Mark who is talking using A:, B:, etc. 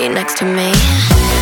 A: you next to me.